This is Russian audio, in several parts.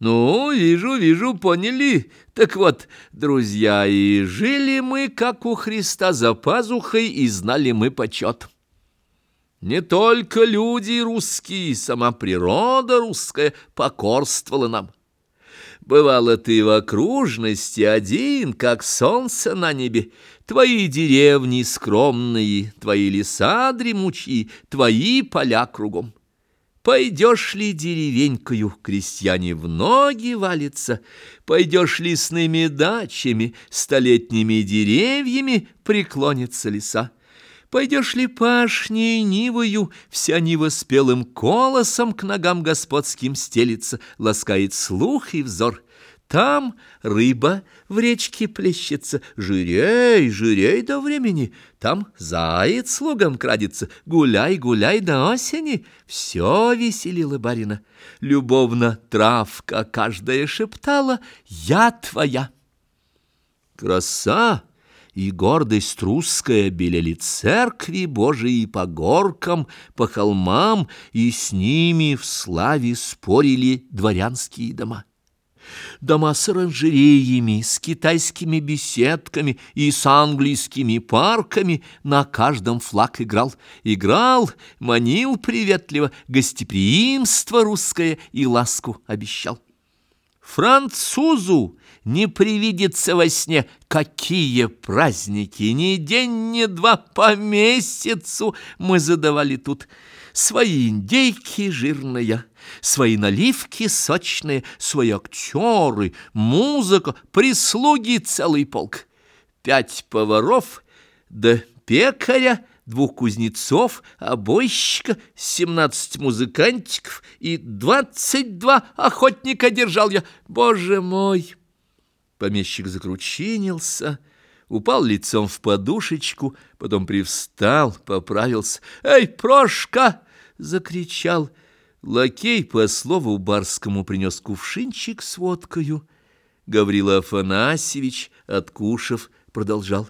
Ну, вижу, вижу, поняли. Так вот, друзья, и жили мы, как у Христа, за пазухой, и знали мы почет. Не только люди русские, сама природа русская покорствовала нам. Бывало ты в окружности один, как солнце на небе, Твои деревни скромные, твои леса дремучие, Твои поля кругом. Пойдешь ли деревенькою, крестьяне в ноги валятся, Пойдешь лесными дачами, столетними деревьями преклонятся леса. Пойдешь ли пашней нивою, вся нива спелым колосом к ногам господским стелится, ласкает слух и взор. Там рыба в речке плещется, жирей, жирей до времени. Там заяц слугам крадется, гуляй, гуляй до осени. Все веселило барина. Любовно травка каждая шептала «Я твоя». Краса и гордость русская белели церкви Божии по горкам, по холмам, и с ними в славе спорили дворянские дома. Дома с оранжереями, с китайскими беседками и с английскими парками на каждом флаг играл. Играл, манил приветливо, гостеприимство русское и ласку обещал. Французу не привидится во сне, какие праздники, ни день, ни два по месяцу мы задавали тут. Свои индейки жирные, свои наливки сочные, свои актеры, музыка, прислуги целый полк. Пять поваров да пекаря, двух кузнецов, обойщика, семнадцать музыкантиков и двадцать два охотника держал я. Боже мой! Помещик закручинился, упал лицом в подушечку, потом привстал, поправился. «Эй, Прошка!» — закричал. Лакей по слову барскому принес кувшинчик с водкою. Гаврила Афанасьевич, откушав, продолжал.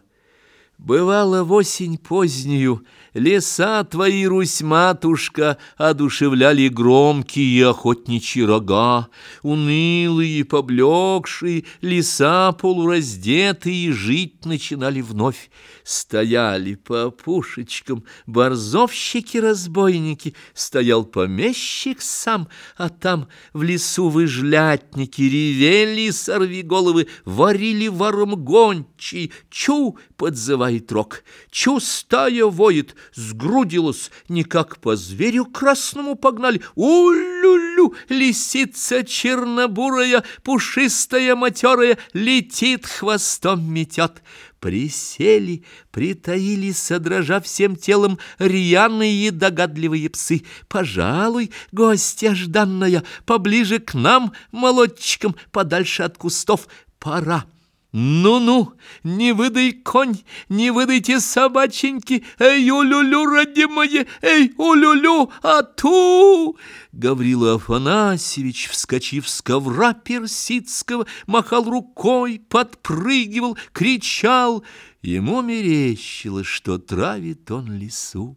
Бывало в осень позднюю, леса твои, Русь-матушка, одушевляли громкие охотничьи рога, унылые, поблекшие, леса полураздетые жить начинали вновь. Стояли по пушечкам борзовщики-разбойники, стоял помещик сам, а там в лесу выжлятники ревели сорви головы, варили варом гончий, чу подзывали Бывает рок. Чустая воет, сгрудилась, никак по зверю красному погнали. У-лю-лю, лисица чернобурая, пушистая матерая, летит хвостом метет. Присели, притаились, содрожа всем телом, рьяные догадливые псы. Пожалуй, гостья жданная, поближе к нам, молодчикам, подальше от кустов. Пора. «Ну-ну, не выдай конь, не выдайте собаченьки, эй, улюлю, родимые, эй, улюлю, а ту!» Гаврила Афанасьевич, вскочив с ковра персидского, махал рукой, подпрыгивал, кричал. Ему мерещилось, что травит он лесу.